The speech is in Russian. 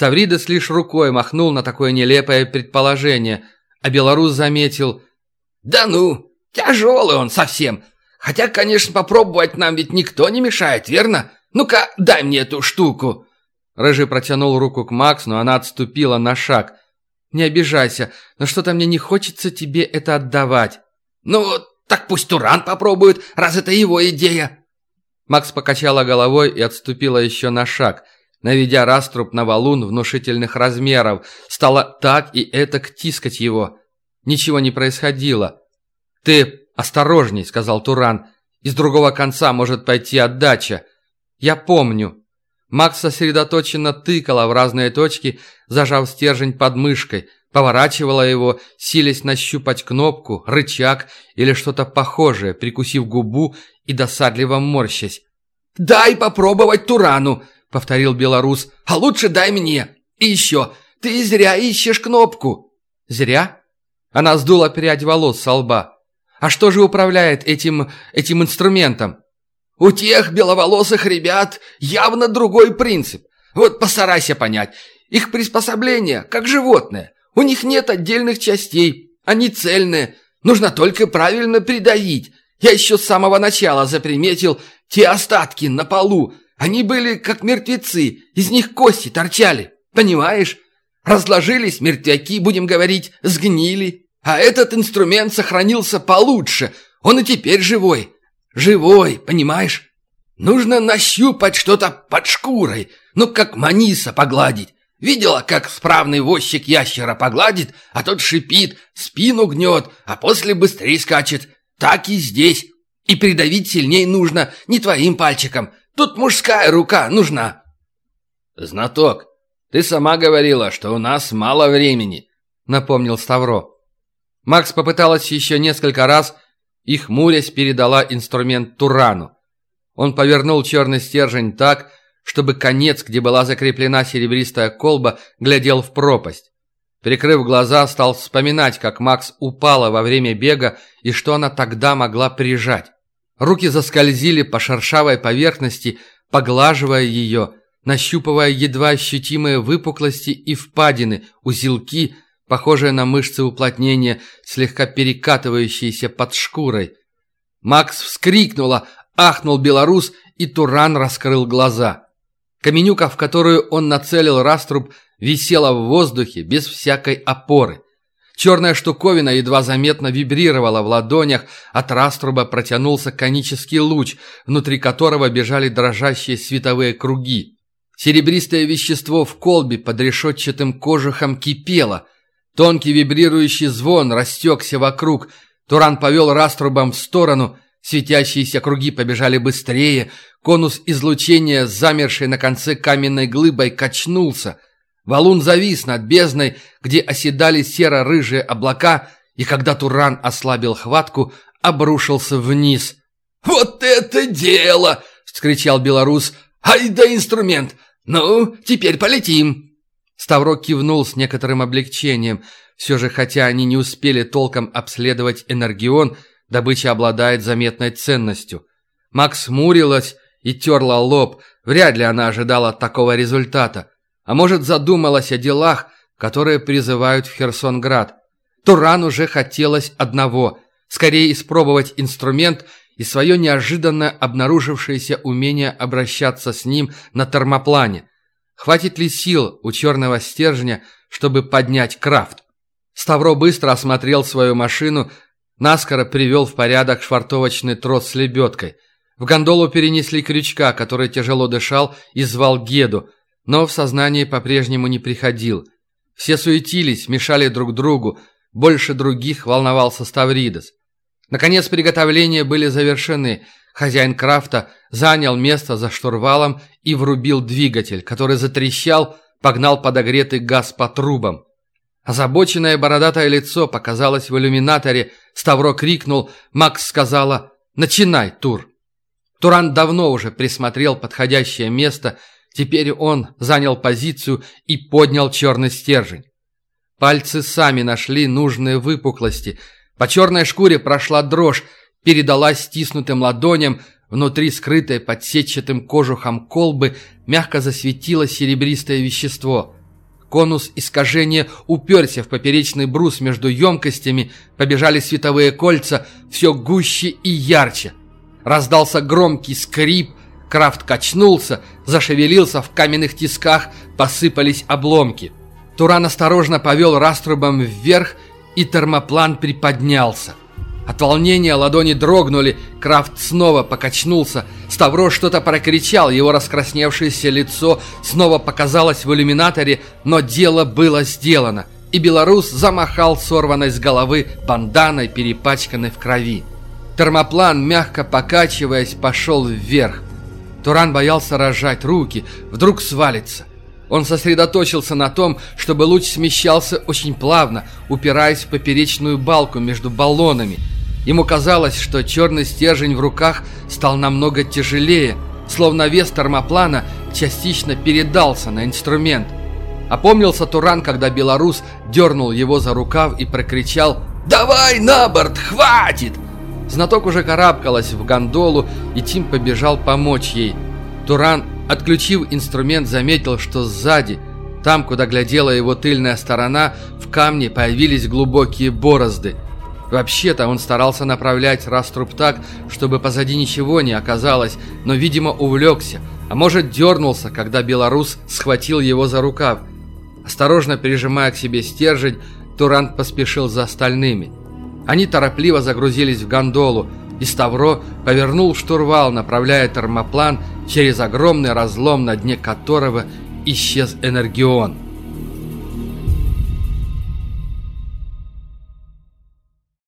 Ставридес лишь рукой махнул на такое нелепое предположение, а белорус заметил «Да ну, тяжелый он совсем. Хотя, конечно, попробовать нам ведь никто не мешает, верно? Ну-ка, дай мне эту штуку!» Рыжий протянул руку к Макс, но она отступила на шаг. «Не обижайся, но что-то мне не хочется тебе это отдавать». «Ну, так пусть Туран попробует, раз это его идея». Макс покачала головой и отступила еще на шаг, наведя раструб на валун внушительных размеров. Стала так и этак тискать его. Ничего не происходило. «Ты осторожней», — сказал Туран. «Из другого конца может пойти отдача. Я помню». Макс сосредоточенно тыкала в разные точки, зажав стержень под мышкой, поворачивала его, силясь нащупать кнопку, рычаг или что-то похожее, прикусив губу и досадливо морщась. «Дай попробовать Турану», — повторил белорус, — «а лучше дай мне. И еще, ты зря ищешь кнопку». «Зря?» Она сдула прядь волос со лба. «А что же управляет этим... этим инструментом?» У тех беловолосых ребят явно другой принцип. Вот постарайся понять. Их приспособление, как животное. У них нет отдельных частей. Они цельные. Нужно только правильно придавить. Я еще с самого начала заприметил те остатки на полу. Они были как мертвецы. Из них кости торчали. Понимаешь? Разложились мертвяки, будем говорить, сгнили. А этот инструмент сохранился получше. Он и теперь живой. Живой, понимаешь? Нужно нащупать что-то под шкурой, ну, как маниса погладить. Видела, как справный возчик ящера погладит, а тот шипит, спину гнет, а после быстрее скачет. Так и здесь. И придавить сильней нужно не твоим пальчиком. Тут мужская рука нужна. Знаток, ты сама говорила, что у нас мало времени, напомнил Ставро. Макс попыталась еще несколько раз, и, хмурясь, передала инструмент Турану. Он повернул черный стержень так, чтобы конец, где была закреплена серебристая колба, глядел в пропасть. Прикрыв глаза, стал вспоминать, как Макс упала во время бега и что она тогда могла прижать. Руки заскользили по шершавой поверхности, поглаживая ее, нащупывая едва ощутимые выпуклости и впадины, узелки – похожее на мышцы уплотнения, слегка перекатывающиеся под шкурой. Макс вскрикнула, ахнул белорус, и Туран раскрыл глаза. Каменюка, в которую он нацелил раструб, висела в воздухе без всякой опоры. Черная штуковина едва заметно вибрировала в ладонях, от раструба протянулся конический луч, внутри которого бежали дрожащие световые круги. Серебристое вещество в колбе под решетчатым кожухом кипело – Тонкий вибрирующий звон растекся вокруг. Туран повел раструбом в сторону. Светящиеся круги побежали быстрее. Конус излучения, замерший на конце каменной глыбой, качнулся. Валун завис над бездной, где оседали серо-рыжие облака, и когда Туран ослабил хватку, обрушился вниз. «Вот это дело!» — вскричал белорус. «Ай да инструмент! Ну, теперь полетим!» Ставро кивнул с некоторым облегчением. Все же, хотя они не успели толком обследовать Энергион, добыча обладает заметной ценностью. Макс мурилась и терла лоб. Вряд ли она ожидала такого результата. А может, задумалась о делах, которые призывают в Херсонград. Туран уже хотелось одного – скорее испробовать инструмент и свое неожиданно обнаружившееся умение обращаться с ним на термоплане. Хватит ли сил у черного стержня, чтобы поднять крафт? Ставро быстро осмотрел свою машину, наскоро привел в порядок швартовочный трос с лебедкой. В гондолу перенесли крючка, который тяжело дышал и звал Геду, но в сознание по-прежнему не приходил. Все суетились, мешали друг другу, больше других волновался Ставридес. Наконец приготовления были завершены – Хозяин крафта занял место за штурвалом и врубил двигатель, который затрещал, погнал подогретый газ по трубам. Озабоченное бородатое лицо показалось в иллюминаторе. Ставро крикнул, Макс сказала «Начинай, Тур». Туран давно уже присмотрел подходящее место, теперь он занял позицию и поднял черный стержень. Пальцы сами нашли нужные выпуклости. По черной шкуре прошла дрожь, передалась стиснутым ладоням, внутри скрытой под сетчатым кожухом колбы мягко засветилось серебристое вещество. Конус искажения уперся в поперечный брус между емкостями, побежали световые кольца все гуще и ярче. Раздался громкий скрип, Крафт качнулся, зашевелился в каменных тисках, посыпались обломки. Туран осторожно повел раструбом вверх, и термоплан приподнялся. От волнения ладони дрогнули, Крафт снова покачнулся. Ставро что-то прокричал, его раскрасневшееся лицо снова показалось в иллюминаторе, но дело было сделано. И белорус замахал сорванной с головы банданой, перепачканной в крови. Термоплан, мягко покачиваясь, пошел вверх. Туран боялся разжать руки, вдруг свалится. Он сосредоточился на том, чтобы луч смещался очень плавно, упираясь в поперечную балку между баллонами. Ему казалось, что черный стержень в руках стал намного тяжелее, словно вес термоплана частично передался на инструмент. Опомнился Туран, когда белорус дернул его за рукав и прокричал «Давай на борт, хватит!» Знаток уже карабкалась в гондолу, и Тим побежал помочь ей. Туран, отключив инструмент, заметил, что сзади, там, куда глядела его тыльная сторона, в камне появились глубокие борозды. Вообще-то он старался направлять раструб так, чтобы позади ничего не оказалось, но, видимо, увлекся, а может, дернулся, когда белорус схватил его за рукав. Осторожно прижимая к себе стержень, Туран поспешил за остальными – они торопливо загрузились в гондолу, и Ставро повернул штурвал, направляя термоплан через огромный разлом, на дне которого исчез Энергион.